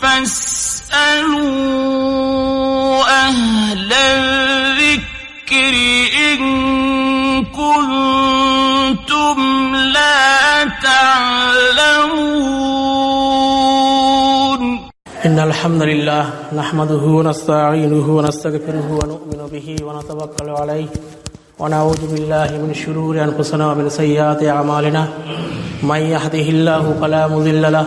فاسألوا أهل الذكر إن كنتم لا تعلمون. إن الحمد لله نحمده ونستعينه ونستغفره ونؤمن به ونتوكل عليه. ونعوذ بالله من شرور أنفسنا ومن سيئات أعمالنا. من يهده الله فلا مضل له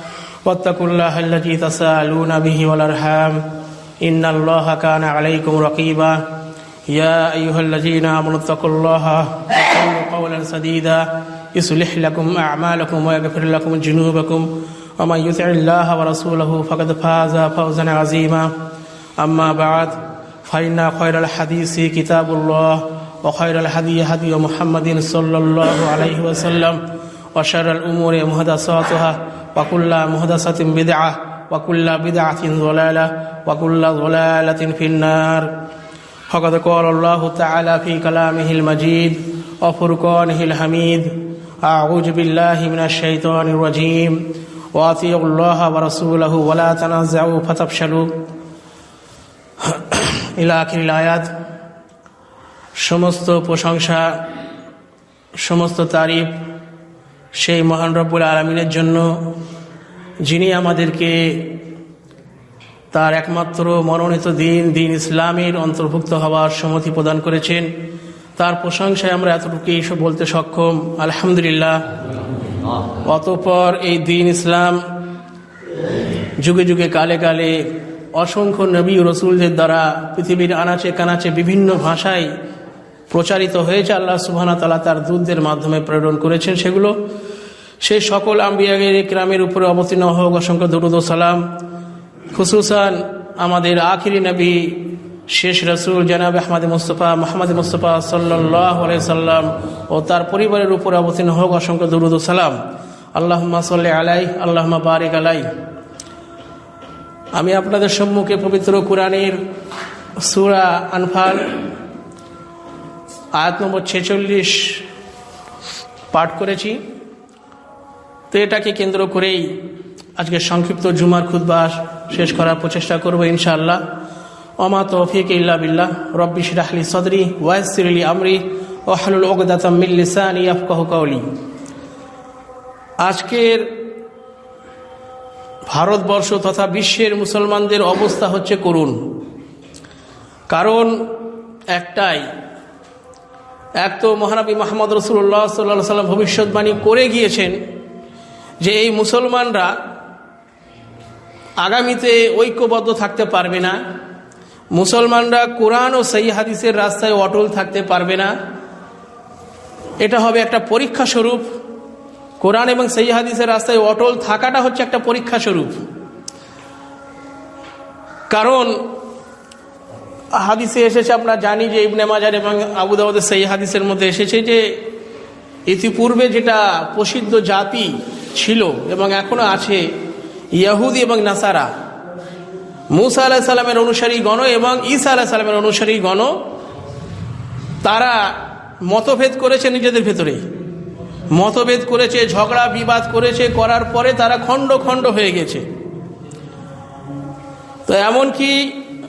واتقوا الله الذي تساءلون به والأرحام إن الله كان عليكم رقيبا. يا أيها الذين آمنوا اتقوا الله وقولوا قولا سديدا. يصلح لكم أعمالكم ويغفر لكم جنوبكم. ومن يطع الله ورسوله فقد فاز فوزا عظيما. أما بعد فإن خير الحديث كتاب الله وخير الهدي هدي محمد صلى الله عليه وسلم وشر الأمور محدثاتها. وكل محدثة بدعة وكل بدعة ضلالة وكل ضلالة في النار فقد قال الله تعالى في كلامه المجيد وفرقانه الحميد أعوذ بالله من الشيطان الرجيم وأطيعوا الله ورسوله ولا تنازعوا فتفشلوا إلى آخر الآيات সমস্ত প্রশংসা সমস্ত তারিফ সেই মহান রব্বুল আলমিনের জন্য যিনি আমাদেরকে তার একমাত্র মনোনীত দিন দিন ইসলামের অন্তর্ভুক্ত হওয়ার সম্মতি প্রদান করেছেন। তার প্রশংসায় আমরা এতটুকু এইসব বলতে সক্ষম। আলহামদুলিল্লাহ। অতপর এই দিন ইসলাম যুগে যুগে কালে কালে অসংখ্য নবী রসুলদের দ্বারা পৃথিবীর আনাচে কানাচে বিভিন্ন ভাষায় প্রচারিত হয়েছে, আল্লাহ সুবাহ তালা তার দূতদের মাধ্যমে প্রেরণ করেছেন সেগুলো। সেই সকল আম্বিয়াগের গ্রামের উপরে অবতীর্ণ হোক, অসংখ্য দরুদ সালাম। খুসুসান আমাদের আখিরি নবী, শেষ রসুল জানাব আহমদ মুস্তফা মাহমদ মুস্তফা সাল্লাহ সাল্লাম ও তার পরিবারের উপরে অবতীর্ণ হোক, অসংখ্য দরুদ সালাম। আল্লাহ সাল্লি আলাই আল্লাহ বারিক আলাই আমি আপনাদের সম্মুখে পবিত্র কোরআনের সুরা আনফাল আয়াত নম্বর ছেচল্লিশ পাঠ করেছি। তো এটাকে কেন্দ্র করেই আজকে সংক্ষিপ্ত জুমার খুদ্বাস শেষ করার প্রচেষ্টা করব ইনশাআল্লাহ। অমা তৌফিক ইল্লা বিল্লাহ। রব্বি শিরাহলি সদরি ওয়াসিরলি আমরি ওহালুল ওগদাতামিল্লিসানি আফকাহ কাউলি আজকের ভারতবর্ষ তথা বিশ্বের মুসলমানদের অবস্থা হচ্ছে করুন কারণ একটাই এক তো মহানবী মোহাম্মদ রসুল্লাহ সাল্লাহ সাল্লাম ভবিষ্যৎবাণী করে গিয়েছেন যে এই মুসলমানরা আগামীতে ঐক্যবদ্ধ থাকতে পারবে না, মুসলমানরা কোরআন ও সেই হাদিসের রাস্তায় অটল থাকতে পারবে না। এটা হবে একটা পরীক্ষা স্বরূপ। কোরআন এবং সেই হাদিসের রাস্তায় অটল থাকাটা হচ্ছে একটা পরীক্ষা স্বরূপ। কারণ হাদিসে এসেছে, আমরা জানি যে ইবনে মাজার এবং আবুদাবাদের সেই হাদিসের মধ্যে এসেছে যে ইতিপূর্বে যেটা প্রসিদ্ধ জাতি ছিল এবং এখনও আছে, ইয়াহুদি এবং নাসারা। মুসা আলাহ সাল্লামের অনুসারী গণ এবং ঈসা আলাহ সাল্লামের অনুসারী গণ, তারা মতভেদ করেছে নিজেদের ভেতরে মতভেদ করেছে, ঝগড়া, বিবাদ করেছে, করার পরে তারা খণ্ড খণ্ড হয়ে গেছে। তো এমনকি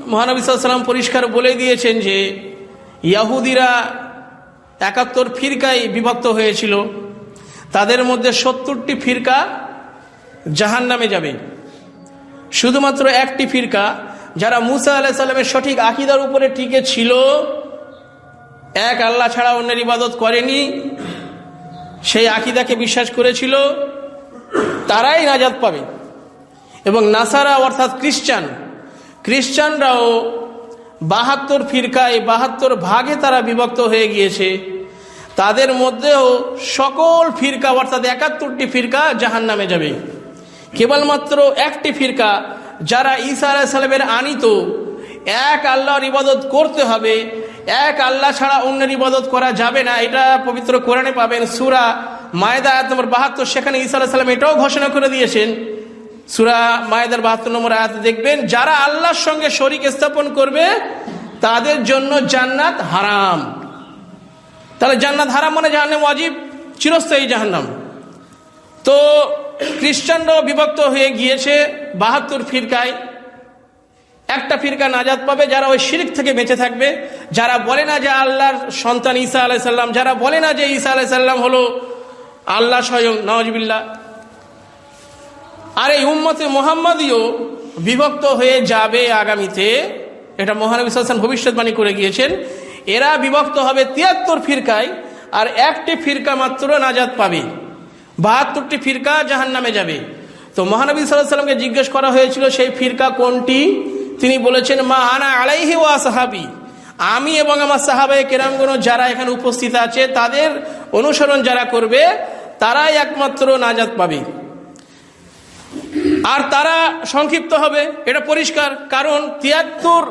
মহানবী সাল্লাম পরিষ্কার বলে দিয়েছেন যে ইয়াহুদিরা একাত্তর ফিরকায় বিভক্ত হয়েছিল। তাদের মধ্যে সত্তরটি ফিরকা জাহান নামে যাবে। শুধুমাত্র একটি ফিরকা যারা মুসা আলাহ সাল্লামের সঠিক আকিদার উপরে টিকে ছিল, এক আল্লাহ ছাড়া অন্যের ইবাদত করেনি, সেই আকিদাকে বিশ্বাস করেছিল, তারাই নাজাদ পাবে। এবং নাসারা অর্থাৎ খ্রিস্টান খ্রিস্টানরাও বাহাত্তর ফিরকায়, বাহাত্তর ভাগে তারা বিভক্ত হয়ে গিয়েছে। তাদের মধ্যেও সকল ফিরকা, অর্থাৎ একাত্তরটি ফিরকা জাহান নামে যাবে। কেবলমাত্র একটি ফিরকা, যারা ঈসা আলাইসাল্লামের আনিত, এক আল্লাহর ইবাদত করতে হবে, এক আল্লাহ ছাড়া অন্যের ইবাদত করা যাবে না, এটা পবিত্র কোরআনে পাবেন। সুরা মায়দা আয়াত নম্বর বাহাত্তর, সেখানে ঈসা আলাইসাল্লাম এটাও ঘোষণা করে দিয়েছেন সুরা মায়েদার বাহাত্তর নম্বর আয়াত দেখবেন, যারা আল্লাহর সঙ্গে শরিক স্থাপন করবে, তাদের জন্য জান্নাত হারাম। তাহলে জান্নাত হারাম মানে জাহান্নাম ওয়াজিব, চিরস্থায়ী জাহান্নাম। তো খ্রিস্টানরাও বিভক্ত হয়ে গিয়েছে বাহাত্তর ফিরকায়। একটা ফিরকা নাজাদ পাবে, যারা ওই শিরিক থেকে বেঁচে থাকবে। যারা বলে না যে আল্লাহর সন্তান ঈসা আলাইসাল্লাম যারা বলে না যে ঈসা আলাইসাল্লাম হলো আল্লাহ স্বয়ং নওয়াজবিল্লা আর এই উম্মতে মোহাম্মদীয় বিভক্ত হয়ে যাবে আগামীতে। এটা মহানবী হাসান ভবিষ্যৎবাণী করে গিয়েছেন। এরা বিভক্ত হবে তিয়াত্তর ফিরকায় আর একটি ফিরকা মাত্র নাজাদ পাবে। বাহাত্তরটি ফিরকা জাহান নামে যাবে। তো মহানবী সাল্লাহ সাল্লামকে জিজ্ঞেস করা হয়েছিল, সেই ফিরকা কোনটি? তিনি বলেছেন, মা আনা আলাইহি ওয়া সাহাবি। আমি এবং আমার সাহাবাই কেরামগণ যারা এখানে উপস্থিত আছে, তাদের অনুসরণ যারা করবে, তারাই একমাত্র নাজাদ পাবে। আর তারা সংক্ষিপ্ত হবে। এটা পরিষ্কার, কারণ তিয়াত্তর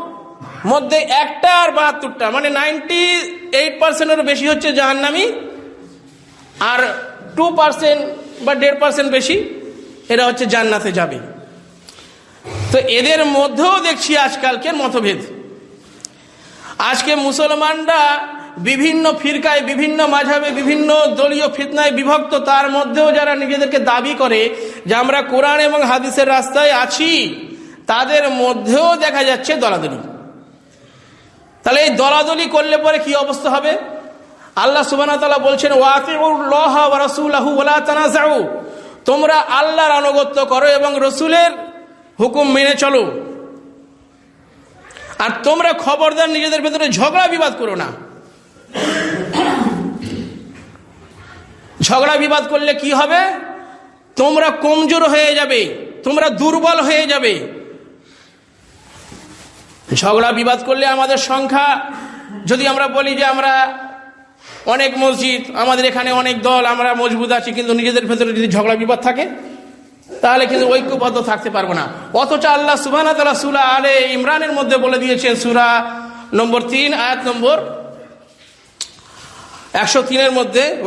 মধ্যে একটা আর বাহাত্তরটা মানে নাইনটি এইট পার্সেন্টের বেশি হচ্ছে জাহান্নামি, আর টু পার্সেন্ট বা দেড় পার্সেন্ট বেশি এরা হচ্ছে জান্নাতে যাবে। তো এদের মধ্যেও দেখছি আজকালকের মতভেদ। আজকে মুসলমানরা বিভিন্ন ফিরকায়, বিভিন্ন মাঝাবে, বিভিন্ন দলীয় ফিতনায় বিভক্ত, তার মধ্যেও যারা নিজেদেরকে দাবি করে যে আমরা কোরআন এবং হাদিসের রাস্তায় আছি, তাদের মধ্যেও দেখা যাচ্ছে দলাদলি। তাহলে এই দলাদলি করলে পরে কি অবস্থা হবে? আল্লাহ সুবান বলছেন ওয়াতিউ তোমরা আল্লাহর আনুগত্য করো এবং রসুলের হুকুম মেনে চলো। আর তোমরা খবরদার নিজেদের ভেতরে ঝগড়া বিবাদ করো না। ঝগড়া বিবাদ করলে কি হবে? তোমরা কমজোর হয়ে যাবে, তোমরা দুর্বল হয়ে যাবে। ঝগড়া বিবাদ করলে আমাদের সংখ্যা, যদি আমরা বলি যে আমরা অনেক মসজিদ, আমাদের এখানে অনেক দল, আমরা মজবুত আছি, কিন্তু নিজেদের ভেতরে যদি ঝগড়া বিবাদ থাকে, তাহলে কিন্তু ঐক্যবদ্ধ থাকতে পারব না। অথচ আল্লাহ সুবাহ সুরা আলে ইমরানের মধ্যে বলে দিয়েছেন, সুরা নম্বর তিন, আয়াত নম্বর একশো তিনের মধ্যে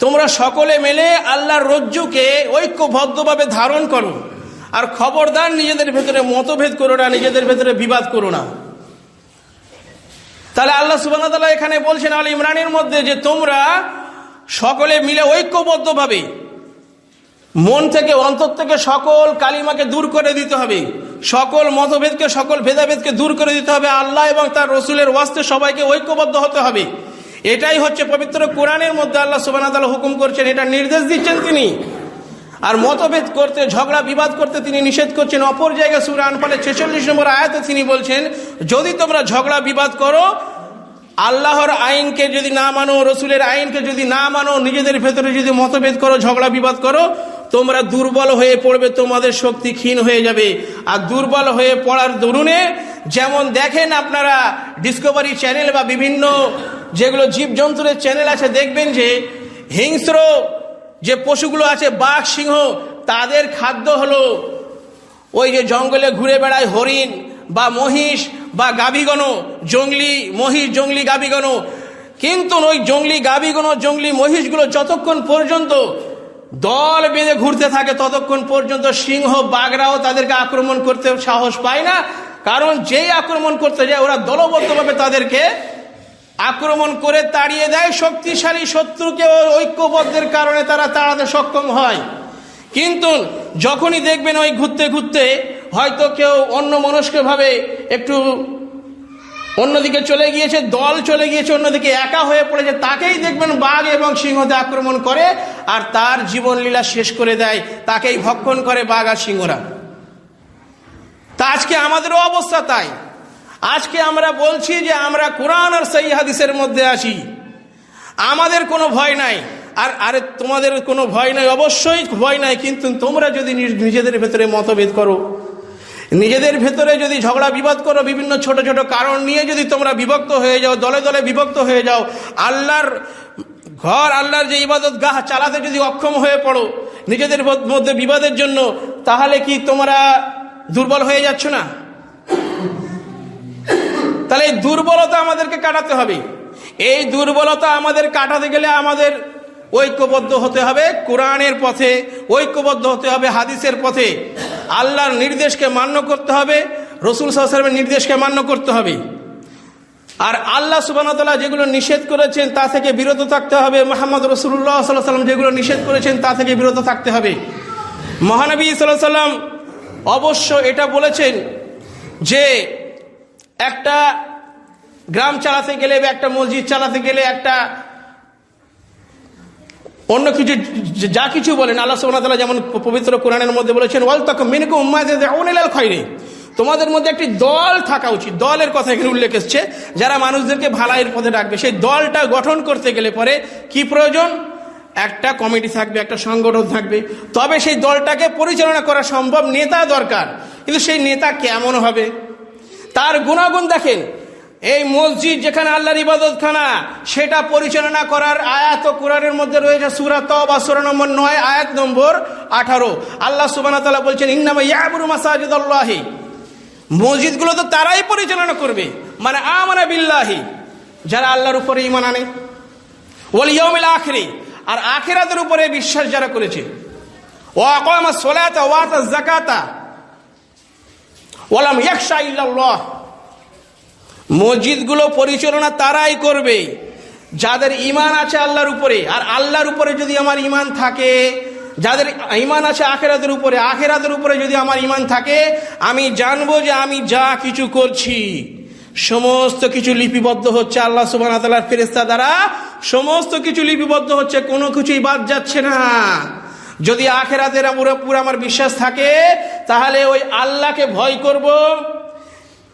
তোমরা সকলে মেলে আল্লাহর রজ্জুকে ঐক্যবদ্ধভাবে ধারণ করো। আর খবরদার নিজেদের ভেতরে মতভেদ করো না, নিজেদের ভেতরে বিবাদ করো না। তাহলে আল্লাহ সুবাহ এখানে বলছেন আল ইমরানের মধ্যে যে তোমরা সকলে মিলে ঐক্যবদ্ধভাবে মন থেকে অন্তর থেকে সকল কালিমাকে দূর করে দিতে হবে। সকল মতভেদকে, সকল ভেদাভেদকে দূর করে দিতে হবে। আল্লাহ এবং তার রসুলের ওয়াস্তে সবাইকে ঐক্যবদ্ধ হতে হবে। এটাই হচ্ছে পবিত্র কোরআনের মধ্যে আল্লাহ সুবান হুকুম করছেন। এটা নির্দেশ দিচ্ছেন তিনি। আর মতভেদ করতে, ঝগড়া, বিবাদ করতে তিনি নিষেধ করছেন। অপর জায়গায় সুরান ফলে ছেচল্লিশ নম্বর আয়াতে তিনি বলছেন, যদি তোমরা ঝগড়া, বিবাদ করো, আল্লাহর আইনকে যদি না মানো, রসুলের আইনকে যদি না মানো, নিজেদের ভেতরে যদি মতভেদ করো, ঝগড়া, বিবাদ করো তোমরা দুর্বল হয়ে পড়বে, তোমাদের শক্তি ক্ষীণ হয়ে যাবে। আর দুর্বল হয়ে পড়ার দরুনে, যেমন দেখেন আপনারা ডিসকভারি চ্যানেল বা বিভিন্ন যেগুলো জীবজন্তুরের চ্যানেল আছে, দেখবেন যে হিংস্র যে পশুগুলো আছে, বাঘ, সিংহ, তাদের খাদ্য হলো ওই যে জঙ্গলে ঘুরে বেড়ায় হরিণ বা মহিষ বা গাভীগণ, জঙ্গলি মহিষ, জঙ্গলি গাভীগণ। কিন্তু ওই জঙ্গলি গাভীগণ, জঙ্গলি মহিষগুলো যতক্ষণ পর্যন্ত দল বেঁধে ঘুরতে থাকে ততক্ষণ পর্যন্ত সিংহ বাঘরাও তাদেরকে আক্রমণ করতে সাহস পায় না। কারণ যেই আক্রমণ করতে যায়, ওরা দলবদ্ধভাবে তাদেরকে আক্রমণ করে তাড়িয়ে দেয়। শক্তিশালী শত্রুকে ঐক্যবদ্ধের কারণে তারা তাড়াতে সক্ষম হয়। কিন্তু যখনই দেখবেন ওই ঘুরতে ঘুরতে হয়তো কেউ অন্য মনস্কভাবে একটু অন্যদিকে চলে গিয়েছে, দল চলে গিয়েছে, অন্যদিকে একা হয়ে পড়েছে। তাকেই দেখবেন বাঘ এবং সিংহতে আক্রমণ করে আর তার জীবনলীলা শেষ করে দেয়। তাকেই ভক্ষণ করে বাঘ আর সিংহরা। তা আজকে আমাদেরও অবস্থা তাই। আজকে আমরা বলছি যে আমরা কোরআন আর সেই হাদিসের মধ্যে আছি। আমাদের কোনো ভয় নাই। আর, আরে তোমাদের কোনো ভয় নাই? অবশ্যই ভয় নাই, কিন্তু তোমরা যদি নিজেদের ভেতরে মতভেদ করো নিজেদের ভেতরে যদি ঝগড়া, বিবাদ করো, বিভিন্ন ছোট ছোট কারণ নিয়ে যদি তোমরা বিভক্ত হয়ে যাও, দলে দলে বিভক্ত হয়ে যাও, আল্লাহর ঘর, আল্লাহর যে ইবাদত গাহ চালাতে যদি অক্ষম হয়ে পড়ো নিজেদের মধ্যে বিবাদের জন্য, তাহলে কি তোমরা দুর্বল হয়ে যাচ্ছ না? তাহলে এই দুর্বলতা আমাদেরকে কাটাতে হবে। এই দুর্বলতা আমাদের কাটাতে গেলে আমাদের ঐক্যবদ্ধ হতে হবে, কোরআনের পথে ঐক্যবদ্ধ হতে হবে, হাদিসের পথে। আল্লাহর নির্দেশকে মান্য করতে হবে, রসুল সাহসালামের নির্দেশকে মান্য করতে হবে। আর আল্লাহ সুবাহতাল্লাহ যেগুলো নিষেধ করেছেন, তা থেকে বিরত থাকতে হবে। মোহাম্মদ রসুল্লাহ সাল্লাহ সাল্লাম যেগুলো নিষেধ করেছেন, তা থেকে বিরত থাকতে হবে। মহানবী সাল্লাহ সাল্লাম অবশ্য এটা বলেছেন যে একটা গ্রাম চালাতে গেলে বা একটা মসজিদ চালাতে গেলে একটা অন্য কিছু যা কিছু বলেন, আল্লাহ সোনাতালা যেমন পবিত্র কোরআনের মধ্যে বলেছেন ওয়াল তক মিনকু উম্মাদের খয়রে তোমাদের মধ্যে একটি দল থাকা উচিত। দলের কথা এখানে উল্লেখ এসছে। যারা মানুষদেরকে ভালাইয়ের পথে ডাকবে, সেই দলটা গঠন করতে গেলে পরে কি প্রয়োজন? একটা কমিটি থাকবে, একটা সংগঠন থাকবে। তবে সেই দলটাকে পরিচালনা করা সম্ভব নেতা দরকার। কিন্তু সেই নেতা কেমন হবে? তার গুণাগুণ দেখেন। এই মসজিদ যেখানে আল্লাহর ইবাদতখানা, সেটা পরিচালনা করার আয়াত ও কোরআনের মধ্যে রয়েছে সুরা বা সুরা নম্বর নয়, আয়াত নম্বর আঠারো। আল্লাহ সুবান বলছেন, ইন্নামা ইয়াবুর মাসাজিদ আল্লাহি মসজিদগুলো তো তারাই পরিচালনা করবে। মানে আমানা বিল্লাহি, যারা আল্লাহর উপরে ইমান আনে। ওল ইয়মিল আখরি, আর আখেরাতের উপরে বিশ্বাস যারা করেছে। ও আকমা সোলাতা ওয়াতা জাকাতা ওলাম ইয়াকশা ইল্লাল্লাহ। মসজিদগুলো পরিচালনা তারাই করবে। যাদের ইমান আছে আল্লাহর উপরে, আর আল্লাহর উপরে যদি আমার ইমান থাকে, যাদের ইমান আছে আখেরাদের উপরে আখেরাদের উপরে যদি আমার ইমান থাকে, আমি জানব যে আমি যা কিছু করছি, সমস্ত কিছু লিপিবদ্ধ হচ্ছে আল্লাহ সুবান ফেরেস্তা দ্বারা, সমস্ত কিছু লিপিবদ্ধ হচ্ছে, কোনো কিছুই বাদ যাচ্ছে না। যদি আখেরাদের পুরো আমার বিশ্বাস থাকে, তাহলে ওই আল্লাহকে ভয় করব।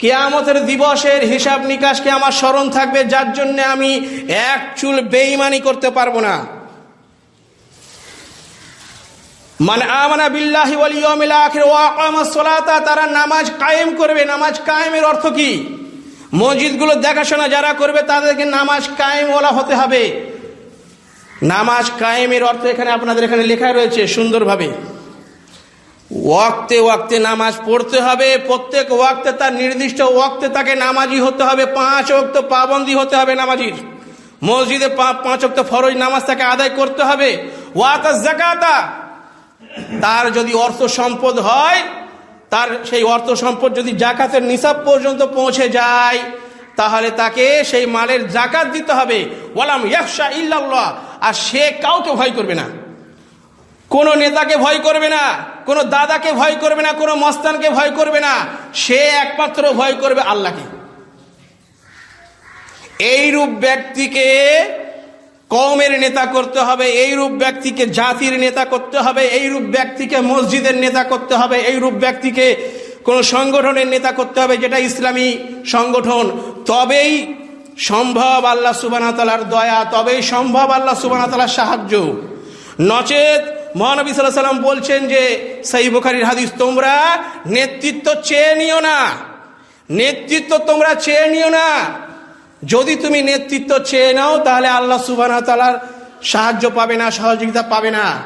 কেয়ামতের দিবসের হিসাব নিকাশকে আমার স্মরণ থাকবে, যার জন্য আমি এক চুল বেইমানি করতে পারব না। মানে আমানা বিল্লাহি ওয়াল ইয়াউমিল আখির ওয়া আকামাস সালাতা, তারা নামাজ কায়েম করবে। নামাজ কায়েমের অর্থ কি? মসজিদগুলো দেখাশোনা যারা করবে, তাদেরকে নামাজ কায়েম ওলা হতে হবে। নামাজ কায়েমের অর্থ এখানে আপনাদের এখানে লেখা রয়েছে সুন্দরভাবে। ওয়াক্তে ওয়াক্তে নামাজ পড়তে হবে, প্রত্যেক ওয়াক্তে তার নির্দিষ্ট ওয়াক্তে তাকে নামাজি হতে হবে, পাঁচ ওক্ত পাবন্দি হতে হবে নামাজির। মসজিদে পাঁচ ওক্ত ফরজ নামাজ তাকে আদায় করতে হবে। ওয়াতা জাকাতা তার যদি অর্থ সম্পদ হয়, তার সেই অর্থ সম্পদ যদি জাকাতের নিসাব পর্যন্ত পৌঁছে যায়, তাহলে তাকে সেই মালের জাকাত দিতে হবে। বলাম ইয়াকশা ইল্লাল্লাহ, আর সে কাউকে ভয় করবে না। কোন নেতাকে ভয় করবে না, কোন দাদাকে ভয় করবে না, কোন মস্তানকে ভয় করবে না, সে একমাত্র ভয় করবে আল্লাহকে। এইরূপ ব্যক্তিকে কমের নেতা করতে হবে, এইরূপ ব্যক্তিকে জাতির নেতা করতে হবে, এইরূপ ব্যক্তিকে মসজিদের নেতা করতে হবে, এইরূপ ব্যক্তিকে কোন সংগঠনের নেতা করতে হবে যেটা ইসলামী সংগঠন। তবেই সম্ভব আল্লাহ সুবানাতালার দয়া, তবেই সম্ভব আল্লাহ সুবানাতালার সাহায্য। নচেত মহানবী সাল্লাহ সাল্লাম বলছেন যে সাই বুখারির হাদিস, তোমরা নেতৃত্ব চেয়ে নিও না। নেতৃত্ব তোমরা চেয়ে নিও না। যদি তুমি নেতৃত্ব চেয়ে নাও, তাহলে আল্লাহ সুবাহ সাহায্য পাবে না, সহযোগিতা পাবে না।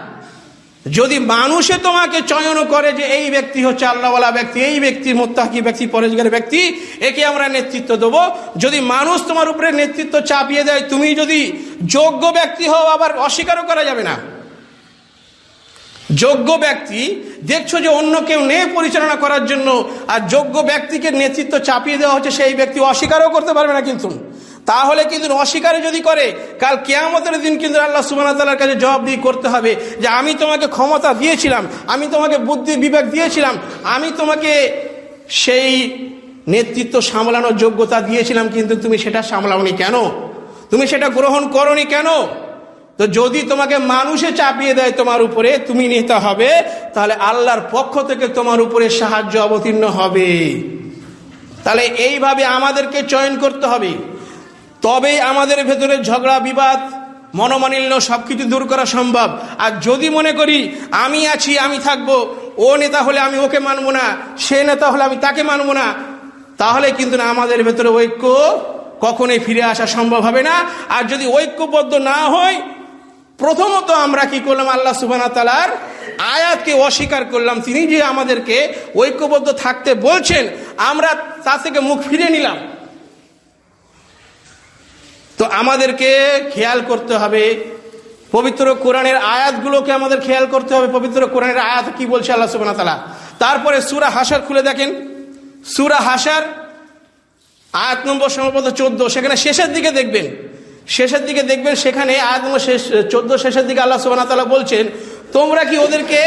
যদি মানুষে তোমাকে চয়ন করে যে, এই ব্যক্তি হচ্ছে আল্লাহওয়ালা ব্যক্তি, এই ব্যক্তি মোত্তাকি ব্যক্তি পরেজগার ব্যক্তি, একে আমরা নেতৃত্ব দেবো। যদি মানুষ তোমার উপরে নেতৃত্ব চাপিয়ে দেয়, তুমি যদি যোগ্য ব্যক্তি হও, আবার অস্বীকারও করা যাবে না। যোগ্য ব্যক্তি, দেখছ যে অন্য কেউ নেই পরিচালনা করার জন্য, আর যোগ্য ব্যক্তিকে নেতৃত্ব চাপিয়ে দেওয়া হচ্ছে, সেই ব্যক্তি অস্বীকারও করতে পারবে না কিন্তু। তাহলে কিন্তু অস্বীকারে যদি করে, কাল কেয়ামতের দিন কিন্তু আল্লাহ সুবান তাল্লার কাছে দিয়ে করতে হবে যে আমি তোমাকে ক্ষমতা দিয়েছিলাম, আমি তোমাকে বুদ্ধি বিবেক দিয়েছিলাম, আমি তোমাকে সেই নেতৃত্ব সামলানোর যোগ্যতা দিয়েছিলাম, কিন্তু তুমি সেটা সামলাওনি কেন? তুমি সেটা গ্রহণ করনি কেন? তো যদি তোমাকে মানুষে চাপিয়ে দেয় তোমার উপরে, তুমি নেতা হবে, তাহলে আল্লাহর পক্ষ থেকে তোমার উপরে সাহায্য অবতীর্ণ হবে। তাহলে এইভাবে আমাদেরকে চয়ন করতে হবে। তবেই আমাদের ভেতরে ঝগড়া, বিবাদ মনোমানিল্য সব কিছু দূর করা সম্ভব। আর যদি মনে করি, আমি আছি, আমি থাকব, ও নেতা হলে আমি ওকে মানবো না, সে নেতা হলে আমি তাকে মানবো না, তাহলে কিন্তু না আমাদের ভেতরে ঐক্য কখনোই ফিরে আসা সম্ভব হবে না। আর যদি ঐক্যবদ্ধ না হয় প্রথমত আমরা কি করলাম? আল্লাহ সুবানা তালার আয়াতকে অস্বীকার করলাম। তিনি যে আমাদেরকে ঐক্যবদ্ধ থাকতে বলছেন, আমরা তা থেকে মুখ ফিরে নিলাম। তো আমাদেরকে খেয়াল করতে হবে, পবিত্র কোরআনের আয়াতগুলোকে আমাদের খেয়াল করতে হবে। পবিত্র কোরআনের আয়াত কি বলছে আল্লাহ সুবানা তালা তারপরে সুরা হাসার খুলে দেখেন। সুরা হাসার আয়াত নম্বর সম্ভবত চোদ্দ, সেখানে শেষের দিকে দেখবেন। শেষের দিকে দেখবেন সেখানে শেষ চোদ্দ শেষের দিকে আল্লাহ সুবাহ তালা বলছেন, তোমরা কি ওদেরকে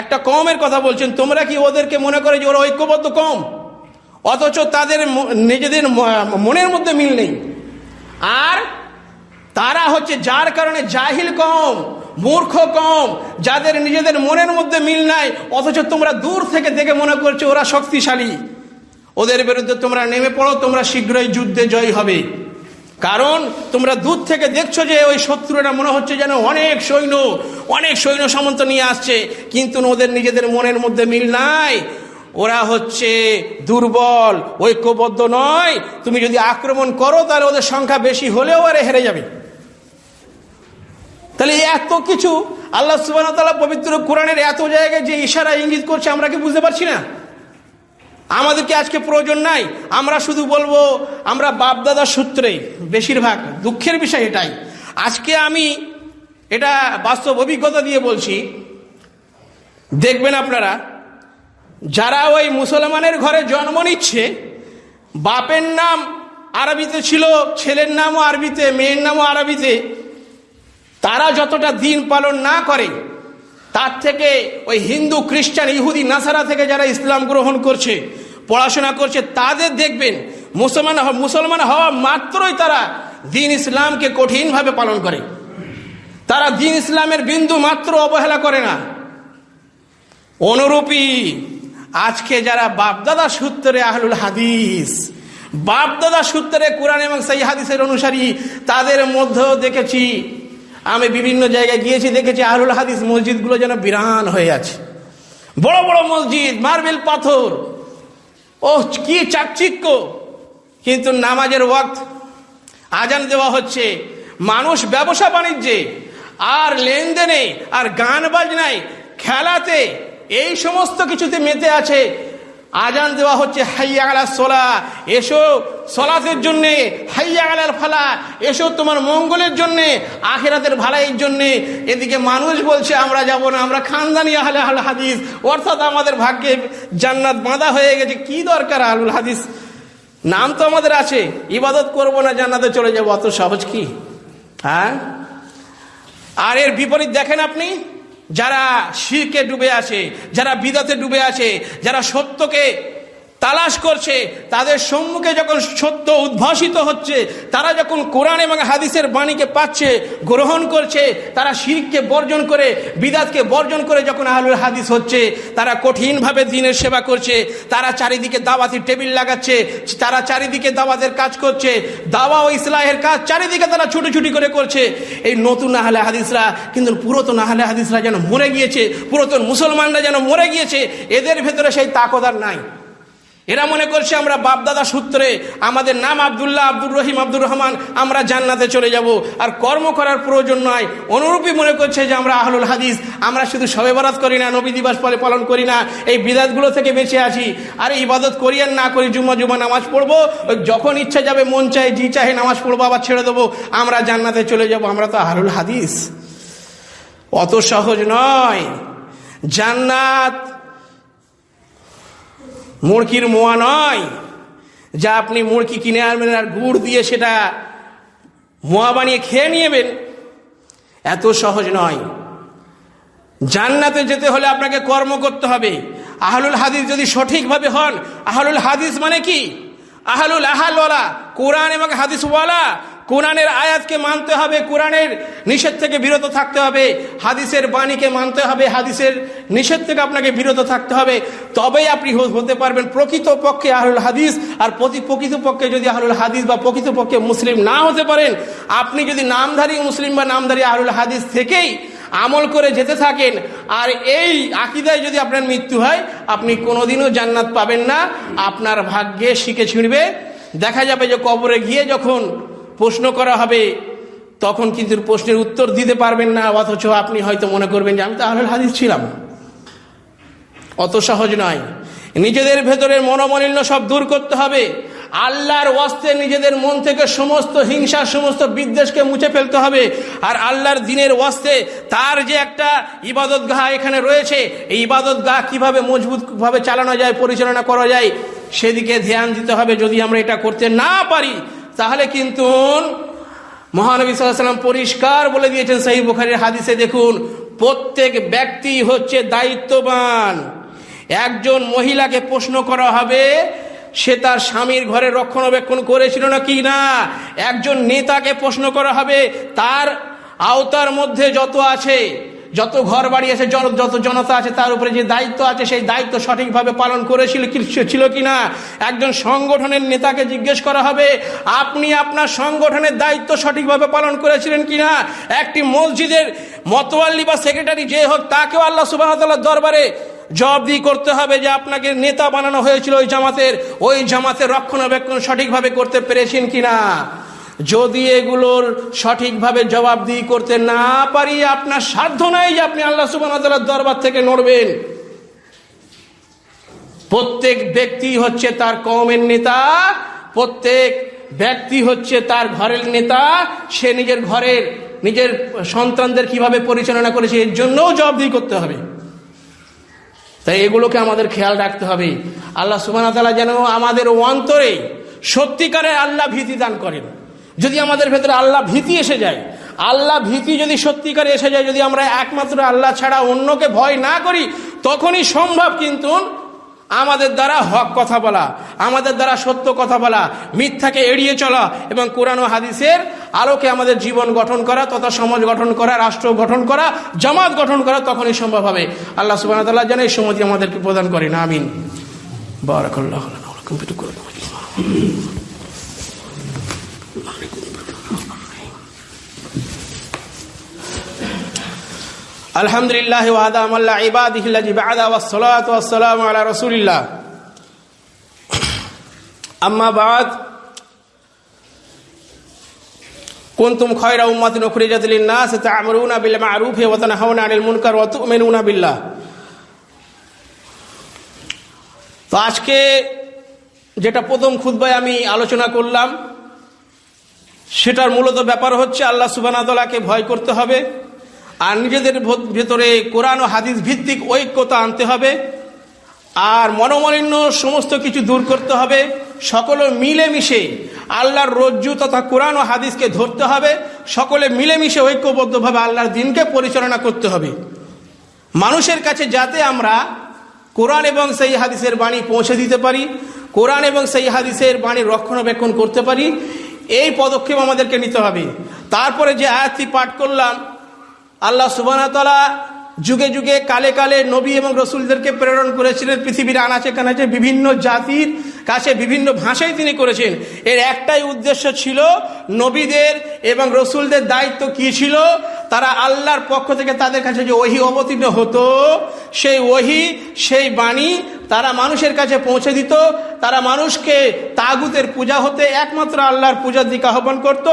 একটা কমের কথা বলছেন, তোমরা কি ওদেরকে মনে করে যে ওরা ঐক্যবদ্ধ কম? অথচ তাদের নিজেদের মনের মধ্যে মিল নেই। আর তারা হচ্ছে যার কারণে জাহিল কম, মূর্খ কম, যাদের নিজেদের মনের মধ্যে মিল নাই, অথচ তোমরা দূর থেকে দেখে মনে করছ ওরা শক্তিশালী। ওদের বিরুদ্ধে তোমরা নেমে পড়ো, তোমরা শীঘ্রই যুদ্ধে জয় হবে। কারণ তোমরা দূর থেকে দেখছ যে ওই শত্রুরা মনে হচ্ছে যেন অনেক সৈন্য অনেক সৈন্য সামন্ত নিয়ে আসছে, কিন্তু ওদের নিজেদের মনের মধ্যে মিল নাই। ওরা হচ্ছে দুর্বল, ঐক্যবদ্ধ নয়। তুমি যদি আক্রমণ করো, তাহলে ওদের সংখ্যা বেশি হলেও আরে হেরে যাবে। তাহলে এত কিছু আল্লাহ সুবাহ পবিত্র কোরআনের এত জায়গায় যে ইশারা ইঙ্গিত করছে, আমরা কি বুঝতে পারছি না? আমাদেরকে আজকে প্রয়োজন নাই। আমরা শুধু বলব, আমরা বাপদাদার সূত্রে বেশিরভাগ দুঃখের বিষয় এটাই। আজকে আমি এটা বাস্তব অভিজ্ঞতা দিয়ে বলছি। দেখবেন আপনারা, যারা ওই মুসলমানের ঘরে জন্ম নিচ্ছে, বাপের নাম আরবিতে ছিল, ছেলের নামও আরবিতে, মেয়ের নামও আরবিতে, তারা যতটা দিন পালন না করে, তার থেকে ওই হিন্দু, খ্রিস্টান, ইহুদি, নাসারা থেকে যারা ইসলাম গ্রহণ করছে পড়াশোনা করছে, তাদের দেখবেন মুসলমান মুসলমান হওয়া মাত্রই তারা দিন ইসলামকে কঠিনভাবে পালন করে। তারা দিন ইসলামের বিন্দু মাত্র অবহেলা করে না। অনুরূপী আজকে যারা বাপদাদা সূত্রে আহলুল হাদিস, বাপদাদা সূত্রে কোরআন এবং সেই হাদিসের অনুসারী, তাদের মধ্যেও দেখেছি, আমি বিভিন্ন জায়গায় গিয়েছি, দেখেছি আহলুল হাদিস মসজিদগুলো যেন বিরান হয়ে আছে। বড় বড় মসজিদ, মার্বেল পাথর ও কি চাকচিক্য। কিন্তু নামাজের ওয়াক্ত আজান দেওয়া হচ্ছে। মানুষ ব্যবসা বাণিজ্যে, আর লেনদেনে, আর গান বাজনায়, খেলাতে, এই সমস্ত কিছুতে মেতে আছে আজান দেওয়া হচ্ছে, হাইয়া আলা সোলা। এসো সলাতের জন্যে, হাইয়া আলার ফালা। এসো তোমার মঙ্গলের জন্যে, আখেরাতের ভালাইয়ের জন্যে। এদিকে মানুষ বলছে, আমরা যাব না, আমরা খানদানি আহলে আল হাদিস। অর্থাৎ আমাদের ভাগ্যে জান্নাত বাঁধা হয়ে গেছে। কি দরকার আলুল হাদিস? নাম তো আমাদের আছে। ইবাদত করব না, জান্নাতে চলে যাব, অত সহজ কি? হ্যাঁ? আর এর বিপরীত দেখেন আপনি? যারা শিরকে ডুবে আছে যারা বিদাতে ডুবে আছে যারা সত্যকে তালাশ করছে, তাদের সম্মুখে যখন সত্য উদ্ভাসিত হচ্ছে, তারা যখন কোরআন এবং হাদিসের বাণীকে পাচ্ছে, গ্রহণ করছে, তারা শিরকে বর্জন করে, বিদাতকে বর্জন করে যখন আহলুল হাদিস হচ্ছে, তারা কঠিনভাবে দিনের সেবা করছে, তারা চারিদিকে দাওয়াতির টেবিল লাগাচ্ছে, তারা চারিদিকে দাওয়াতের কাজ করছে, দাওয়া ও ইসলাহের কাজ চারিদিকে তারা ছুটোছুটি করে করছে। এই নতুন আহলে হাদিসরা, কিন্তু পুরাতন আহলে হাদিসরা যেন মরে গিয়েছে, পুরাতন মুসলমানরা যেন মরে গিয়েছে, এদের ভেতরে সেই তাকদার নাই। এরা মনে করছে আমরা বাপদাদা সূত্রে, আমাদের নাম আবদুল্লাহ, আব্দুর রহিম, আব্দুর রহমান, আমরা জান্নাতে চলে যাব। আর কর্ম করার প্রয়োজন নয় অনুরূপী মনে করছে যে আমরা আহলুল হাদিস, আমরা শুধু সবে বরাত করি না, নবী দিবস পরে পালন করি না, এই বিদাতগুলো থেকে বেঁচে আছি। আর ইবাদত করি আর না করি, জুম্মা জুম্মা নামাজ পড়ব যখন ইচ্ছা যাবে, মন চাই জি চাহে নামাজ পড়ব, আবার ছেড়ে দেবো, আমরা জান্নাতে চলে যাব, আমরা তো আহলুল হাদিস। অত সহজ নয়। জান্নাত মুরগির মোয়া নয়। যা আপনি মুরগি কিনে আনবেন আর গুড় দিয়ে সেটা মোয়া বানিয়ে খেয়ে নিয়েবেন, এত সহজ নয়। জান্নাতে যেতে হলে আপনাকে কর্ম করতে হবে। আহলুল হাদিস যদি সঠিকভাবে হন, আহলুল হাদিস মানে কি? আহলুল আহালওয়ালা, কোরআন এবং হাদিসওয়ালা কোরআনের আয়াতকে মানতে হবে, কোরআনের নিষেধ থেকে বিরত থাকতে হবে, হাদিসের বাণীকে মানতে হবে, হাদিসের নিষেধ থেকে আপনাকে বিরত থাকতে হবে। তবেই আপনি হতে পারবেন প্রকৃত পক্ষে আহলুল হাদিস, আর প্রকৃত পক্ষে যদি আহলুল হাদিস বা প্রকৃত পক্ষে মুসলিম না হতে পারেন, আপনি যদি নামধারী মুসলিম বা নামধারী আহলুল হাদিস থেকেই আমল করে যেতে থাকেন, আর এই আকিদায় যদি আপনার মৃত্যু হয়, আপনি কোনোদিনও জান্নাত পাবেন না। আপনার ভাগ্যে শিখে ছিঁড়বে। দেখা যাবে যে কবরে গিয়ে যখন প্রশ্ন করা হবে, তখন কিন্তু প্রশ্নের উত্তর দিতে পারবেন না, অথচ আপনি হয়তো মনে করবেন যে আমি তো আহলে হাদিস ছিলাম। অত সহজ নয়। নিজেদের ভেতরের মনোমলিন্য সব দূর করতে হবে। আল্লাহর ওয়াস্তে নিজেদের মন থেকে সমস্ত হিংসা, সমস্ত বিদ্বেষকে মুছে ফেলতে হবে। আর আল্লাহর দিনের ওয়াস্তে তার যে একটা ইবাদত গাহ এখানে রয়েছে, এই ইবাদত গাহ কীভাবে মজবুতভাবে চালানো যায়, পরিচালনা করা যায়, সেদিকে ধ্যান দিতে হবে। যদি আমরা এটা করতে না পারি তাহলে কিন্তু মহানবী সাল্লাম পরিষ্কার বলে দিয়েছেন সেই বুখারির হাদিসে, দেখুন, প্রত্যেক ব্যক্তি হচ্ছে দায়িত্ববান। একজন মহিলাকে প্রশ্ন করা হবে, সে তার স্বামীর ঘরে রক্ষণাবেক্ষণ করেছিল না কি না? একজন নেতাকে প্রশ্ন করা হবে, তার আওতার মধ্যে যত আছে যত ঘর বাড়ি আছে যত জনতা আছে, তার উপরে যে দায়িত্ব আছে, সেই দায়িত্ব সঠিকভাবে পালন করেছিল ছিল কি না একজন সংগঠনের নেতাকে জিজ্ঞেস করা হবে, আপনি আপনার সংগঠনের দায়িত্ব সঠিকভাবে পালন করেছিলেন কি না একটি মসজিদের মতোয়াল্লি বা সেক্রেটারি যে হোক, তাকেও আল্লাহ সুবাহ দরবারে জবাবদি করতে হবে যে আপনাকে নেতা বানানো হয়েছিল ওই জামাতের ওই জামাতের রক্ষণাবেক্ষণ সঠিকভাবে করতে পেরেছেন কিনা? যদি এগুলোর সঠিকভাবে জবাবদিহি করতে না পারি, আপনার সাধ্য নাই যে আপনি আল্লাহ সুবান দরবার থেকে নড়বেন। প্রত্যেক ব্যক্তি হচ্ছে তার কমের নেতা, প্রত্যেক ব্যক্তি হচ্ছে তার ঘরের নেতা, সে নিজের ঘরের, নিজের সন্তানদের কীভাবে পরিচালনা করেছে, এর জন্যও জবাবদিহি করতে হবে। তাই এগুলোকে আমাদের খেয়াল রাখতে হবে। আল্লাহ সুবান যেন আমাদের অন্তরে সত্যিকারে আল্লাহ ভীতি দান করেন। যদি আমাদের ভেতরে আল্লাহ ভীতি এসে যায়, আল্লাহ ভীতি যদি সত্যিকারে এসে যায়, যদি আমরা একমাত্র আল্লাহ ছাড়া অন্যকে ভয় না করি, তখনই সম্ভব কিন্তু আমাদের দ্বারা হক কথা বলা, আমাদের দ্বারা সত্য কথা বলা, মিথ্যাকে এড়িয়ে চলা এবং কোরআন হাদিসের আলোকে আমাদের জীবন গঠন করা, তথা সমাজ গঠন করা, রাষ্ট্র গঠন করা, জামাত গঠন করা তখনই সম্ভব হবে। আল্লাহ সুবাহ যেন এই সমতি আমাদেরকে প্রদান করেন, আমিন। বারাকাল্লাহ আলহামদুলিল্লাহ ওয়াদা আমাল্লা ইবাদিহিল্লাজি বাদা ওয়াসসালাত ওয়াসসালামু আলা রাসূলিল্লাহ। আম্মা বাদ কুনতুম খায়রা উম্মাতিন উখরিজাত লিন-নাস তা'মুরুনা বিল মা'রুফ ওয়া তানহাউনা আনিল মুনকার ওয়া তু'মিনুনা বিল্লাহ। তো আজকে যেটা প্রথম খুতবায় আমি আলোচনা করলাম, সেটার মূলত ব্যাপার হচ্ছে আল্লাহ সুবানাতলাকে ভয় করতে হবে। আর নিজেদের ভেতরে কোরআন ও হাদিস ভিত্তিক ঐক্যতা আনতে হবে, আর মনোমলিন্য সমস্ত কিছু দূর করতে হবে, সকলে মিলেমিশে আল্লাহর রজ্জু তথা কোরআন ও হাদিসকে ধরতে হবে, সকলে মিলেমিশে ঐক্যবদ্ধভাবে আল্লাহর দিনকে পরিচালনা করতে হবে। মানুষের কাছে যাতে আমরা কোরআন এবং সেই হাদিসের বাণী পৌঁছে দিতে পারি, কোরআন এবং সেই হাদিসের বাণী রক্ষণাবেক্ষণ করতে পারি, এই পদক্ষেপ আমাদেরকে নিতে হবে। তারপরে যে আয়াতটি পাঠ করলাম আল্লাহ সুবাহতলা যুগে যুগে কালে কালে নবী এবং রসুলদেরকে প্রেরণ করেছিলেন। পৃথিবীর আনাচে কানাচে বিভিন্ন জাতির কাছে বিভিন্ন ভাষায় তিনি করেছেন। এর একটাই উদ্দেশ্য ছিল নবীদের এবং রসুলদের দায়িত্ব কি ছিল? তারা আল্লাহর পক্ষ থেকে তাদের কাছে যে ওহি অবতীর্ণ হতো, সেই ওহি, সেই বাণী তারা মানুষের কাছে পৌঁছে দিত। তারা মানুষকে তাগুতের পূজা হতে একমাত্র আল্লাহর পূজার দিকে আহ্বান করত।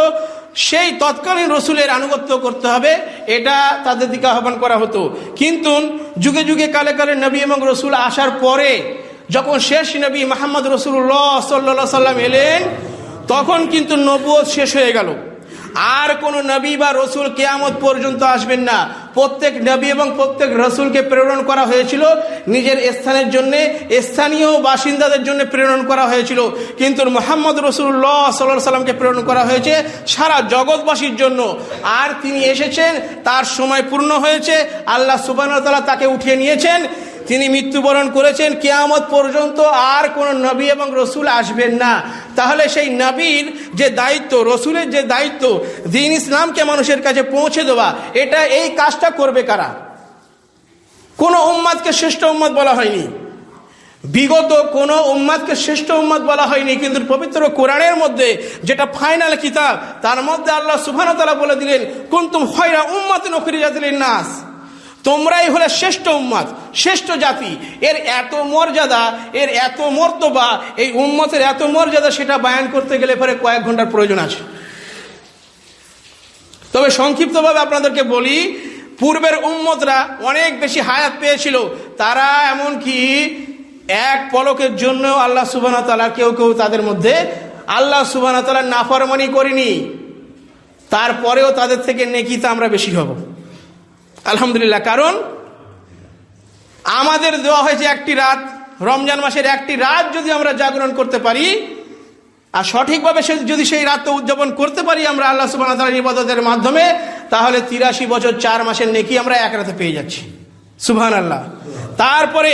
সেই তৎকালীন রসুলের আনুগত্য করতে হবে, এটা তাদের দিকে আহ্বান করা হতো। কিন্তু যুগে যুগে কালে কালে নবী এবং রসুল আসার পরে যখন শেষ নবী মাহমদ রসুল্লাহ সাল্লা সাল্লাম এলেন, তখন কিন্তু নবুয় শেষ হয়ে গেল। আর কোন নবী বা রসুল কেয়ামত পর্যন্ত আসবেন না। প্রত্যেক নবী এবং প্রত্যেক রসুলকে প্রেরণ করা হয়েছিল। নিজের স্থানের জন্য, স্থানীয় বাসিন্দাদের জন্য প্রেরণ করা হয়েছিল। কিন্তু মোহাম্মদ রসুল্লাহ সাল্লাহ সাল্লামকে প্রেরণ করা হয়েছে সারা জগৎবাসীর জন্য। আর তিনি এসেছেন, তার সময় পূর্ণ হয়েছে। আল্লাহ সুবান তাকে উঠিয়ে নিয়েছেন। তিনি মৃত্যুবরণ করেছেন, কেয়ামত পর্যন্ত আর কোন নবী এবং রসুল আসবেন না। তাহলে সেই নবীর যে দায়িত্ব, রসুলের যে দায়িত্ব, দিন ইসলামকে মানুষের কাছে পৌঁছে দেওয়া, এটা এই কাজটা করবে কারা? কোনো উম্মাদকে শ্রেষ্ঠ উম্মাদ বলা হয়নি। বিগত কোন উম্মাদকে শ্রেষ্ঠ উম্মাদ বলা হয়নি, কিন্তু পবিত্র কোরআনের মধ্যে যেটা ফাইনাল কিতাব, তার মধ্যে আল্লাহ সুবহানাহু বলে দিলেন, কুনতুম খয়রা উম্মাতিন উখরিজাত নাস তোমরাই হলে শ্রেষ্ঠ উম্মাদ, শ্রেষ্ঠ জাতি। এর এত মর্যাদা, এর এত মর্তবা, এই উম্মতের এত মর্যাদা সেটা বায়ান করতে গেলে পরে কয়েক ঘণ্টার প্রয়োজন আছে। তবে সংক্ষিপ্তভাবে আপনাদেরকে বলি, পূর্বের উম্মতরা অনেক বেশি হায়াত পেয়েছিল। তারা এমনকি এক পলকের জন্য আল্লাহ সুবান তালা কেউ কেউ তাদের মধ্যে আল্লাহ সুবান তালা নাফরমানি করিনি। তারপরেও তাদের থেকে নেকিতে আমরা বেশি হব। আলহামদুলিল্লাহ, কারণ আমাদের দেওয়া হয়েছে একটি রাত, রমজান মাসের একটি রাত যদি আমরা জাগরণ করতে পারি, আর সঠিকভাবে সে যদি সেই রাতটা উদযাপন করতে পারি আমরা আল্লাহ সুবাহ ইবাদতের মাধ্যমে, তাহলে তিরাশি বছর চার মাসের নেকি আমরা এক রাতে পেয়ে যাচ্ছি। সুবহান আল্লাহ তারপরে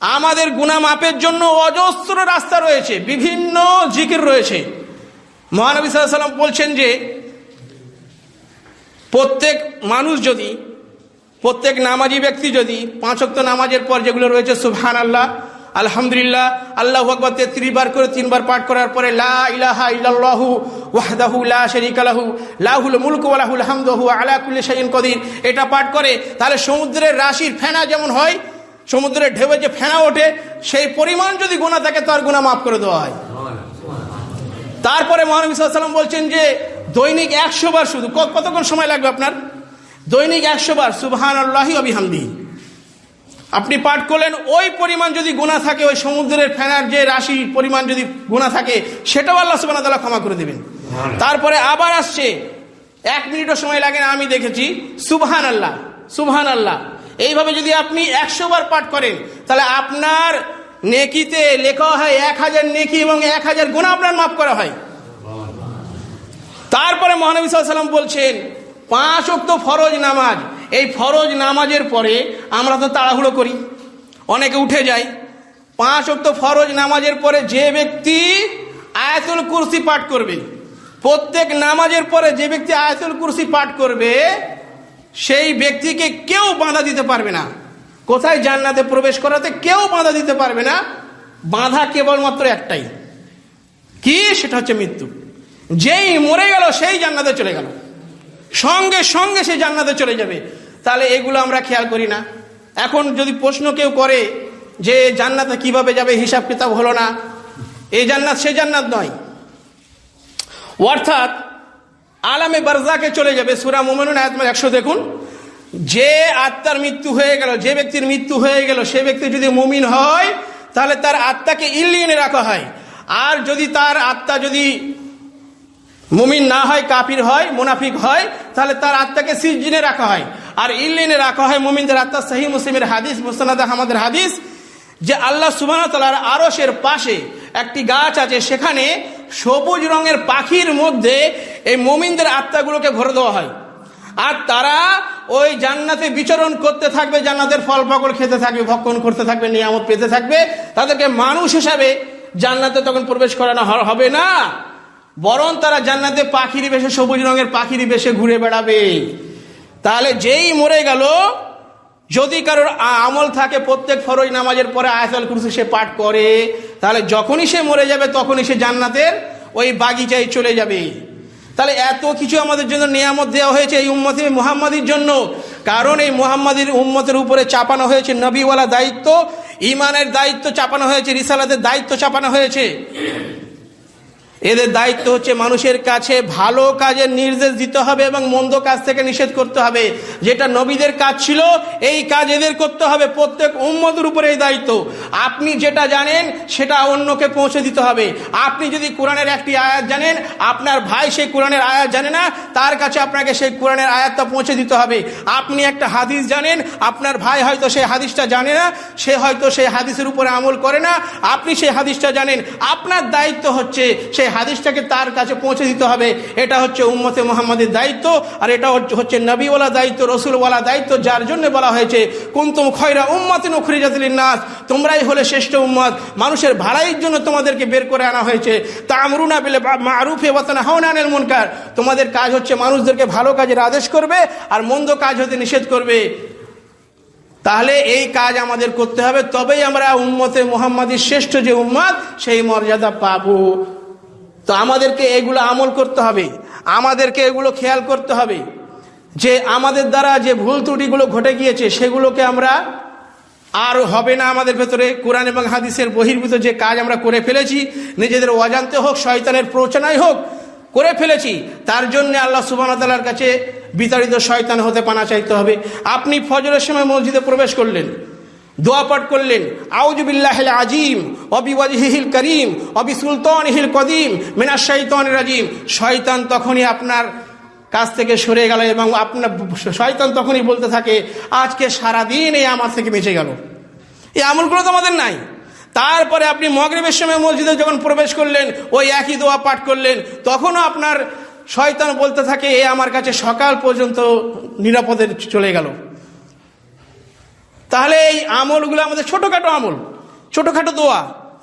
আমাদের গুনা মাপের জন্য অজস্র রাস্তা রয়েছে, বিভিন্ন জিকির রয়েছে। মহানবী সাল্লাম বলছেন যে প্রত্যেক মানুষ যদি, প্রত্যেক নামাজি ব্যক্তি যদি পাঁচক্ত নামাজের পর যেগুলো রয়েছে সুবহান আল্লাহ আলহামদুলিল্লাহ, আল্লাহ আকবর তেত্রিশ বার করে তিনবার পাঠ করার পরে লা ইলাহা লা লাহু আলা কদির। এটা পাঠ করে, তাহলে সমুদ্রের রাশির ফেনা যেমন হয়, সমুদ্রের ঢেউয়ে যে ফেনা ওঠে, সেই পরিমাণ যদি গুণা থাকে, তার গুণা মাফ করে দেওয়া হয়। তারপরে মহানবী সাল্লাম বলছেন যে দৈনিক একশো বার শুধু। কতক্ষণ সময় লাগবে আপনার? দৈনিক একশো বার সুবহান আল্লাহি অবিহামদি আপনি পাঠ করলেন ওই পরিমাণ যদি গুণা থাকে ওই সমুদ্রের ফেনার যে রাশি পরিমাণ যদি গুণা থাকে সেটাও আল্লাহ সুবাহ তালা ক্ষমা করে দেবেন। তারপরে আবার আসছে এক মিনিটও সময় লাগে না আমি দেখেছি সুবহান আল্লাহ সুবহান আল্লাহ এইভাবে যদি আপনি একশো বার পাঠ করেন তাহলে আপনার নেকিতে লেখা হয় এক হাজার নেকি এবং এক হাজার গুণা আপনার মাফ করা হয়। তারপরে মহানবী সাল্লাম বলছেন, পাঁচ অক্ত ফরজ নামাজ। এই ফরজ নামাজের পরে আমরা তো তাড়াহুড়ো করি, অনেকে উঠে যায়। পাঁচ অক্ত ফরজ নামাজের পরে যে ব্যক্তি আয়াতুল কুরসি পাঠ করবে, প্রত্যেক নামাজের পরে যে ব্যক্তি আয়াতুল কুরসি পাঠ করবে, সেই ব্যক্তিকে কেউ বাধা দিতে পারবে না। কোথায় জান্নাতে প্রবেশ করাতে কেউ বাধা দিতে পারবে না। বাধা কেবলমাত্র একটাই। কি? সেটা হচ্ছে মৃত্যু। যেই মরে গেল, সেই জান্নাতে চলে গেল। সঙ্গে সঙ্গে সে জান্নাতে চলে যাবে। তাহলে এগুলো আমরা খেয়াল করি না। এখন যদি প্রশ্ন কেউ করে যে জান্নাতে কীভাবে যাবে, হিসাব কিতাব হলো না। এই জান্নাত, সে জান্নাত নয়। অর্থাৎ আলামে বারজাকে চলে যাবে, সুরা মোমেনুন আয়াতমার একশো দেখুন। যে আত্মার মৃত্যু হয়ে গেল, যে ব্যক্তির মৃত্যু হয়ে গেল, সে ব্যক্তি যদি মুমিন হয়, তাহলে তার আত্মাকে ইল্লিয়নে রাখা হয়। আর যদি তার আত্মা যদি মুমিন না হয় কাপির হয়, মুনাফিক হয়, তাহলে তার আত্মাকে সিজিনে রাখা হয়। আর ইল্লিনে রাখা হয় মুমিনদের আত্মা। সাহি মুসলিমের হাদিস, মুসনাদ আহমদের হাদিস, যে আল্লাহ সুবাহ তালার আরসের পাশে একটি গাছ আছে, সেখানে সবুজ রঙের পাখির মধ্যে এই মোমিনদের আত্মাগুলোকে ভরে দেওয়া হয়। আর তারা ওই জান্নাতে বিচরণ করতে থাকবে, জান্নাতের ফল ফকল খেতে থাকবে, ভক্ষণ করতে থাকবে, নিয়ামত পেতে থাকবে। তাদেরকে মানুষ হিসাবে জান্নাতে তখন প্রবেশ করানো হবে না। বরং তারা জান্নাতে পাখিরি বেশে, সবুজ রঙের পাখিরি বেশে ঘুরে বেড়াবে। তাহলে যেই মরে গেল, যদি কারোর আমল থাকে প্রত্যেক ফরজ নামাজের পরে আয়তাল কুরসি সে পাঠ করে, তাহলে যখনই সে মরে যাবে, তখনই সে জান্নাতের ওই বাগিচায় চলে যাবে। তাহলে এত কিছু আমাদের জন্য নিয়ামত দেওয়া হয়েছে এই উম্মতি মুহাম্মাদির জন্য। কারণ এই মুহাম্মাদির উম্মতের উপরে চাপানো হয়েছে নবীওয়ালা দায়িত্ব ইমানের দায়িত্ব চাপানো হয়েছে, রিসালাতের দায়িত্ব চাপানো হয়েছে। এদের দায়িত্ব হচ্ছে মানুষের কাছে ভালো কাজের নির্দেশ দিতে হবে এবং মন্দ কাজ থেকে নিষেধ করতে হবে। যেটা নবীদের কাজ ছিল, এই কাজ এদের করতে হবে। প্রত্যেক উম্মদের উপরে এই দায়িত্ব। আপনি যেটা জানেন, সেটা অন্যকে পৌঁছে দিতে হবে। আপনি যদি কোরআনের একটি আয়াত জানেন, আপনার ভাই সেই কোরআনের আয়াত জানে না, তার কাছে আপনাকে সেই কোরআনের আয়াতটা পৌঁছে দিতে হবে। আপনি একটা হাদিস জানেন, আপনার ভাই হয়তো সেই হাদিসটা জানে না, সে হয়তো সেই হাদিসের উপরে আমল করে না। আপনি সেই হাদিসটা জানেন। আপনার দায়িত্ব হচ্ছে সেই হাদিসটাকে তার কাছে পৌঁছে দিতে হবে। এটা হচ্ছে উম্মতে মোহাম্মদের দায়িত্ব, আর এটা হচ্ছে নবীওয়ালা দায়িত্ব, রসুলওয়ালা দায়িত্ব, যার জন্য বলা হয়েছে, কুন্তুম খয়রা উম্মাতে নখরি জাতির নাস তোমরাই হলে শ্রেষ্ঠ উম্মত। মানুষের ভাড়াইয়ের জন্য তোমাদেরকে বের করে আনা হয়েছে। তা আমরুনা বেলে মারুফে বাতানা হাওনানের মুনকার। তোমাদের কাজ হচ্ছে মানুষদেরকে ভালো কাজের আদেশ করবে আর মন্দ কাজ হতে নিষেধ করবে। তাহলে এই কাজ আমাদের করতে হবে। তবেই আমরা উম্মতে মোহাম্মদীর শ্রেষ্ঠ যে উম্মাদ সেই মর্যাদা পাবো। তো আমাদেরকে এগুলো আমল করতে হবে। আমাদেরকে এগুলো খেয়াল করতে হবে। যে আমাদের দ্বারা যে ভুল ত্রুটিগুলো ঘটে গিয়েছে, সেগুলোকে আমরা আর হবে না আমাদের ভেতরে। কোরআন এবং হাদিসের বহির্ভূত যে কাজ আমরা করে ফেলেছি, নিজেদের অজান্তে হোক, শয়তানের প্রচনায় হোক, করে ফেলেছি, তার জন্য আল্লাহ সুবাহতালার কাছে বিতাড়িত শয়তান হতে পানা চাইতে হবে। আপনি ফজরের সময় মসজিদে প্রবেশ করলেন। দোয়া পাঠ করলেন আউজবিল্লাহ আজিম অবি করিম অবি সুলতান হিল কদিম মিনা শৈতান রাজিম। শয়তান তখনই আপনার কাছ থেকে সরে গেল এবং আপনার শয়তান তখনই বলতে থাকে, আজকে সারাদিন এই আমার থেকে বেঁচে গেল। এই আমলগুলো তো আমাদের নাই। তারপরে আপনি মগরেবের সময় মসজিদে যখন প্রবেশ করলেন, ওই একই দোয়া পাঠ করলেন, তখনও আপনার শয়তান বলতে থাকে, এ আমার কাছে সকাল পর্যন্ত নিরাপদে চলে গেল। তাহলে এই আমলগুলো আমাদের ছোটোখাটো আমল, ছোটোখাটো দোয়া,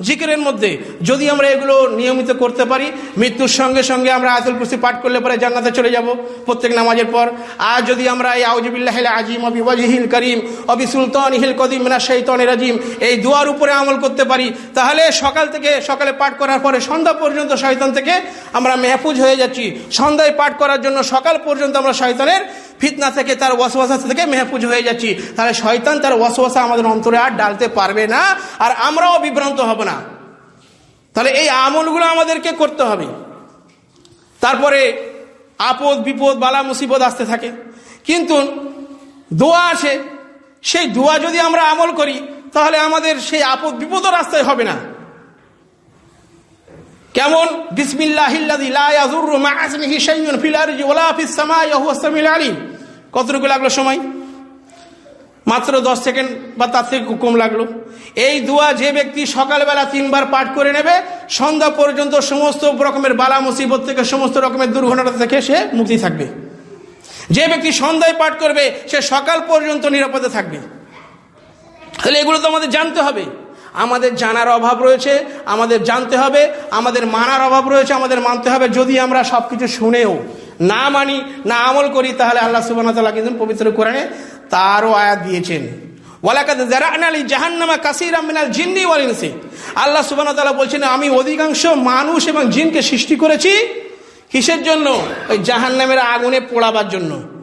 জিকিরের মধ্যে। যদি আমরা এগুলো নিয়মিত করতে পারি, মৃত্যুর সঙ্গে সঙ্গে আমরা আয়তুল কুস্তি পাঠ করলে পরে জান্নাতে চলে যাব প্রত্যেক নামাজের পর। আর যদি আমরা এই আউজিবিল্লাহ আজিম অবি ওয়াজিহিল করিম অবি সুলতান হিল কদিম মিনা শৈতন রাজিম এই দোয়ার উপরে আমল করতে পারি, তাহলে সকাল থেকে সকালে পাঠ করার পরে সন্ধ্যা পর্যন্ত শয়তান থেকে আমরা মেহফুজ হয়ে যাচ্ছি। সন্ধ্যায় পাঠ করার জন্য সকাল পর্যন্ত আমরা শয়তানের ফিতনা থেকে তার ওয়াসওয়াসা থেকে মেহফুজ হয়ে যাচ্ছি। তাহলে শয়তান তার ওয়াসওয়াসা আমাদের অন্তরে আর ডালতে পারবে না, আর আমরাও বিভ্রান্ত হব না। তাহলে এই আমলগুলো আমাদেরকে করতে হবে। তারপরে আপদ বিপদ, বালা মুসিবত আসতে থাকে। কিন্তু দোয়া আসে। সেই দোয়া যদি আমরা আমল করি, তাহলে আমাদের সেই আপদ বিপদও রাস্তায় হবে না। কেমন? কতটুকু লাগল সময়? মাত্র দশ সেকেন্ড বা তার থেকে কম লাগল। এই দোয়া যে ব্যক্তি সকালবেলা তিনবার পাঠ করে নেবে, সন্ধ্যা পর্যন্ত সমস্ত রকমের বালা মুসিবত থেকে, সমস্ত রকমের দুর্ঘটনা থেকে সে মুক্তি থাকবে। যে ব্যক্তি সন্ধ্যায় পাঠ করবে, সে সকাল পর্যন্ত নিরাপদে থাকবে। তাহলে এগুলো তো আমাদের জানতে হবে। আমাদের জানার অভাব রয়েছে, আমাদের জানতে হবে, আমাদের মানার অভাব রয়েছে, আমাদের মানতে হবে। যদি আমরা সব কিছু শুনেও না মানি, না আমল করি, তাহলে আল্লাহ সুবান কিন্তু পবিত্র কোরআনে তারও আয়াত দিয়েছেন। আলী জাহান্নামা আল্লাহ বলছেন, আমি অধিকাংশ মানুষ এবং জিনকে সৃষ্টি করেছি কিসের জন্য? ওই জাহান্নামের আগুনে পোড়াবার জন্য।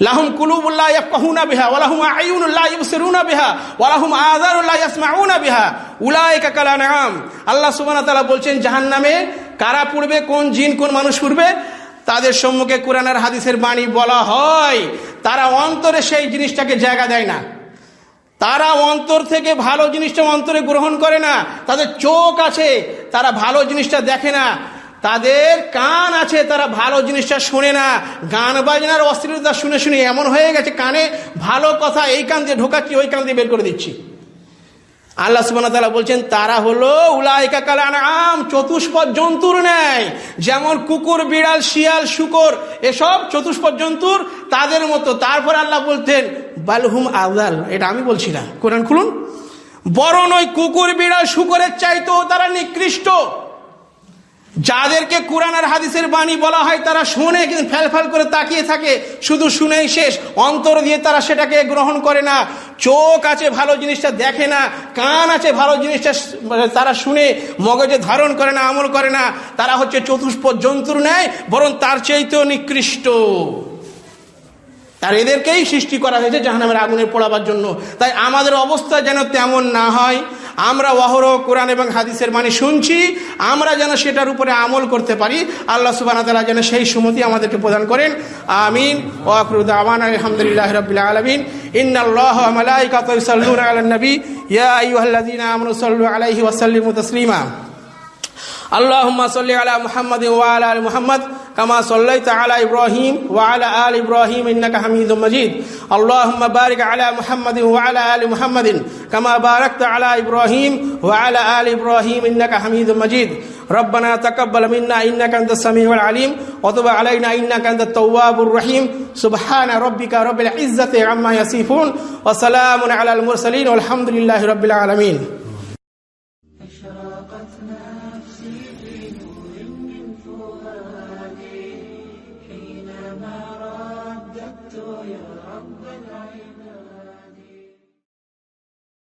লাহুম কুলুবুল্লাহ ইয়াফকাহুনা বিহা ওয়ালাহুম আয়ুনুল্লাহ ইবসিরুনা বিহা ওয়ালাহুম আযারুল্লাহ ইয়াসমাউনা বিহা। উলাইকা কালানাম আল্লাহ সুবহানাহু ওয়া বলছেন, জাহান্নামে কারা পড়বে, কোন জিন, কোন মানুষ পড়বে তাদের সম্মুখে কোরআনের হাদিসের বাণী বলা হয়, তারা অন্তরে সেই জিনিসটাকে জায়গা দেয় না। তারা অন্তর থেকে ভালো জিনিসটা অন্তরে গ্রহণ করে না, তাদের চোখ আছে, তারা ভালো জিনিসটা দেখে না। তাদের কান আছে, তারা ভালো জিনিসটা শোনে না। গান বাজনার অস্থিরতা শুনে শুনে এমন হয়ে গেছে, কানে ভালো কথা এই কান দিয়ে ঢোকাচ্ছি, ওই কান দিয়ে বের করে দিচ্ছি। আল্লাহ সুবান তালা বলছেন, তারা হলো উলাইকা আম চতুষ্পদ জন্তুর নেয় যেমন কুকুর, বিড়াল, শিয়াল, শুকর, এসব চতুষ্পদ জন্তুর তাদের মতো। তারপর আল্লাহ বলতেন বালহুম আউদাল, এটা আমি বলছি না, কোরআন খুলুন। বরং ওই কুকুর, বিড়াল, শুকরের চাইতেও তারা নিকৃষ্ট। যাদেরকে কোরআন আর হাদিসের বাণী বলা হয় তারা শুনে, কিন্তু ফ্যাল ফ্যাল করে তাকিয়ে থাকে, শুধু শুনেই শেষ। অন্তর দিয়ে তারা সেটাকে গ্রহণ করে না। চোখ আছে ভালো জিনিসটা দেখে না, কান আছে ভালো জিনিসটা তারা শুনে, মগজে ধারণ করে না, আমল করে না। তারা হচ্ছে চতুষ্প জন্তুর নেয় বরং তার চাইতেও নিকৃষ্ট। আর এদেরকেই সৃষ্টি করা হয়েছে জাহানামের আগুনে পোড়াবার জন্য। তাই আমাদের অবস্থা যেন তেমন না হয়। আমরা ওয়াহর কোরআন এবং হাদিসের মানে শুনছি, আমরা যেন সেটার উপরে আমল করতে পারি, আল্লাহ সুবাহ তালা যেন সেই সুমতি আমাদেরকে প্রদান করেন। আমিন। ওয়াকরুদ আমান আলহামদুলিল্লাহ রবিল্লা আলমিন। ইন্নআল্লাহ নবী ইয়া আলাইহি ওয়া সাল্লিমু اللهم صل على محمد وعلى ال محمد كما صليت على ابراهيم وعلى ال ابراهيم انك حميد مجيد اللهم بارك على محمد وعلى ال محمد كما باركت على ابراهيم وعلى ال ابراهيم انك حميد مجيد ربنا تقبل منا انك انت السميع العليم وتب علينا انك انت التواب الرحيم سبحان ربك رب العزه عما يصفون وسلام على المرسلين والحمد لله رب العالمين